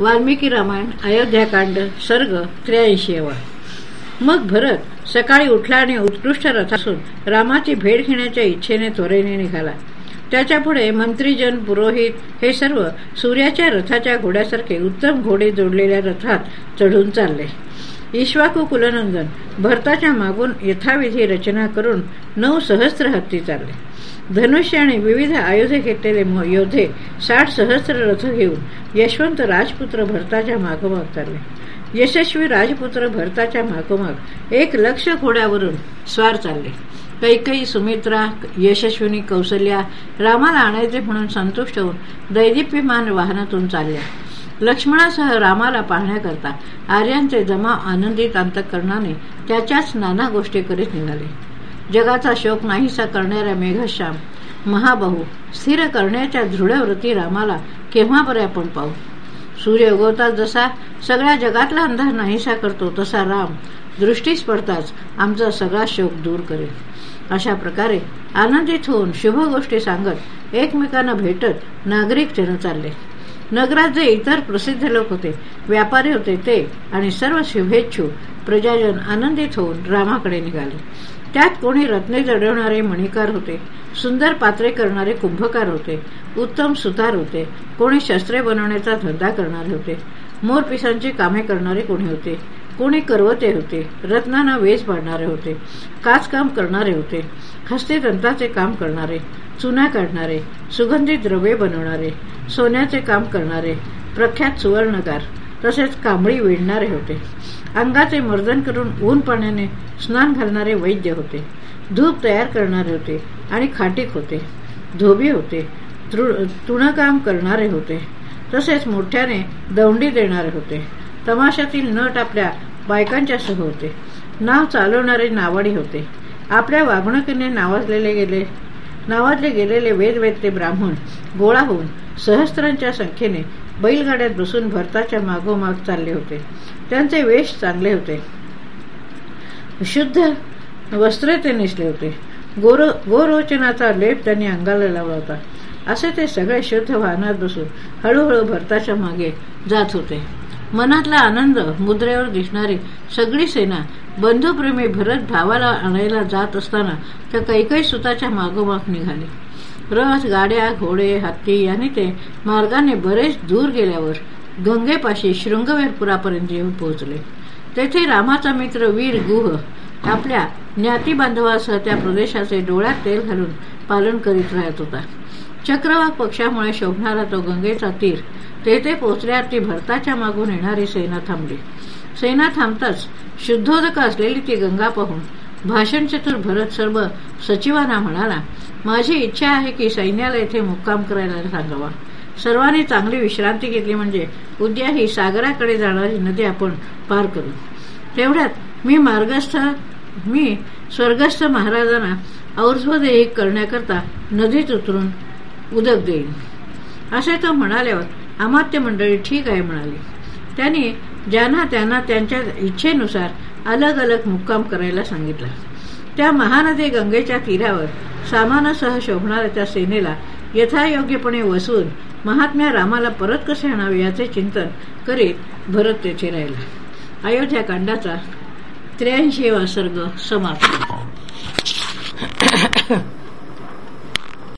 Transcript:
वाल्मिकी रामायण अयोध्याकांड सर्ग त्र्याऐंशीवा मग भरत सकाळी उठला आणि उत्कृष्ट रथासून रामाची भेट घेण्याच्या इच्छेने त्वरेने निघाला. त्याच्यापुढे मंत्रीजन पुरोहित हे सर्व सूर्याच्या रथाच्या घोड्यासारखे उत्तम घोडे जोडलेल्या रथात चढून चालले. ईश्वाकू कुलनंदन. भरताच्या मागून यथाविधी रचना करून नऊ सहस्र हत्ती चालले. धनुष्य आणि विविध आयुधे घेतलेले योद्धे साठ सहस्र रथ घेऊन यशवंत राजपुत्र भरताच्या मागोमाग चालले. यशस्वी राजपुत्र भरताच्या मागोमाग एक लक्ष घोड्यावरून स्वार चालले. कैकई सुमित्रा यशस्विनी कौशल्या रामाला आणायचे म्हणून संतुष्ट होऊन दैदिप्यमान वाहनातून चालल्या. लक्ष्मणासह रामाला पाहण्याकरता आर्यांचे जमा आनंदित अंतकरणाने त्याच्याच नाना गोष्टी करीत निघाले. जगाचा शोक नाहीसा करणाऱ्या मेघश्याम महाबाहू स्थिर करण्याच्या दृढव्रती रामाला केव्हा बरे आपण पाहू? सूर्य उगवतात जसा सगळ्या जगातला अंधार नाहीसा करतो तसा राम दृष्टीस पडताच आमचा सगळा शोक दूर करेल. अशा प्रकारे आनंदित होऊन शुभ गोष्टी सांगत एकमेकांना भेटत नागरिक जन चालले नगरात जे इतर प्रसिद्ध लोक होते व्यापारी होते ते आणि सर्व शुभेच्छू प्रजाजन आनंदित होऊन रामाकडे निघाले. त्यात कोणी रत्ने जडवणारे मणिकार होते सुंदर पात्रे करणारे कुंभकार होते उत्तम सुतार होते कोणी शस्त्रे बनवण्याचा धंदा करणारे होते मोरपिसांची कामे करणारे कोणी होते कोणी करवते होते रत्नांना वेज पाडणारे होते काचकाम करणारे होते हस्ते दंताचे काम करणारे चुना काढणारे सुगंधित द्रव्ये बनवणारे सोन्याचे काम करणारे प्रख्यात सुवर्णगार तसेच कांबळी विणणारे होते. अंगाचे मर्दन करून ऊन पाण्याने स्नान घालणारे वैद्य होते. धूप तयार करणारे होते आणि खाटीक होते. धोबी होते. तुणकाम करणारे होते. तसेच मोठ्याने दौंडी देणारे होते. तमाशातील नट आपल्या बायकांच्या सह होते. नाव चालवणारे नावाडी होते. आपल्या वागणुकीने नावाजलेले गेले नावाजले गेलेले वेदवेदले ब्राह्मण गोळा होऊन सहस्त्रांच्या संख्येने बैलगाड्यात बसून भरताच्या मागोमाग चालले होते. त्यांचे वेश चांगले होते. शुद्ध वस्त्रे ते नेसले होते. गोरो गोरोचनाचा लेप त्यांनी अंगाला लावला होता. असे ते सगळे शुद्ध वाहनात बसून हळूहळू भरताच्या मागे जात होते. मनातला आनंद मुद्रेवर दिसणारी सगळी सेना बंधुप्रेमी भरत भावाला आणायला जात असताना त्या कैकई सुताच्या मागोमाग निघाले. रथ गाड्या घोडे हत्ती यांनी ते मार्गाने बरेच दूर गेल्यावर गंगेपाशी शृंगवेरपुरापर्यंत येऊन पोहोचले. तेथे रामाचा मित्र वीर गुह आपल्या ज्ञाती बांधवासह त्या प्रदेशाचे डोळ्यात तेल घालून पालन करीत राहत होता. चक्रवाक पक्षामुळे शोभणारा तो गंगेचा तीर तेथे पोचल्यावर ती भरताच्या मागून येणारी सेना थांबली. सेना थांबताच शुद्धोदक असलेली ती गंगा पाहून भाषण चतुर भरत सर्व सचिवांना म्हणाला माझी इच्छा आहे की सैन्याला येथे मुक्काम करायला सांगावा. सर्वांनी चांगली विश्रांती घेतली म्हणजे उद्या ही सागराकडे जाणारी नदी आपण पार करू. तेवढ्यात मी मार्गस्थ मी स्वर्गस्थ महाराजांना और्ध्वदेही करण्याकरता नदीत उतरून उदक देईन. असे तो म्हणाल्यावर अमात्य मंडळी ठीक आहे म्हणाली. त्यांनी ज्यांना त्यांना त्यांच्या इच्छेनुसार अलग अलग मुक्काम करायला सांगितला. त्या महानदी गंगेच्या तीरावर सामानासह शोभणाऱ्या त्या सेनेला यथायोग्यपणे वसून महात्म्या रामाला परत कसे आणावे याचे चिंतन करीत भरत तेथे राहिला. अयोध्या कांडाचा त्र्याऐंशी सर्ग समाप्त.